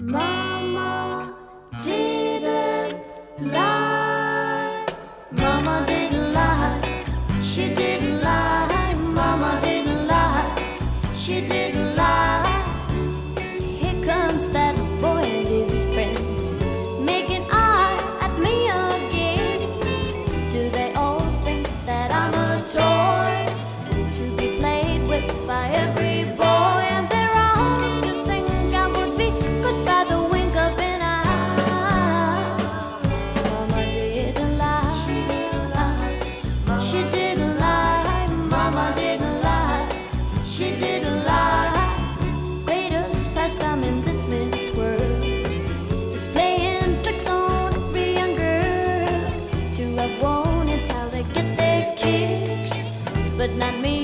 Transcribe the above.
Mama didn't lie. Mama didn't lie. She didn't lie. Mama didn't lie. She didn't. but not me.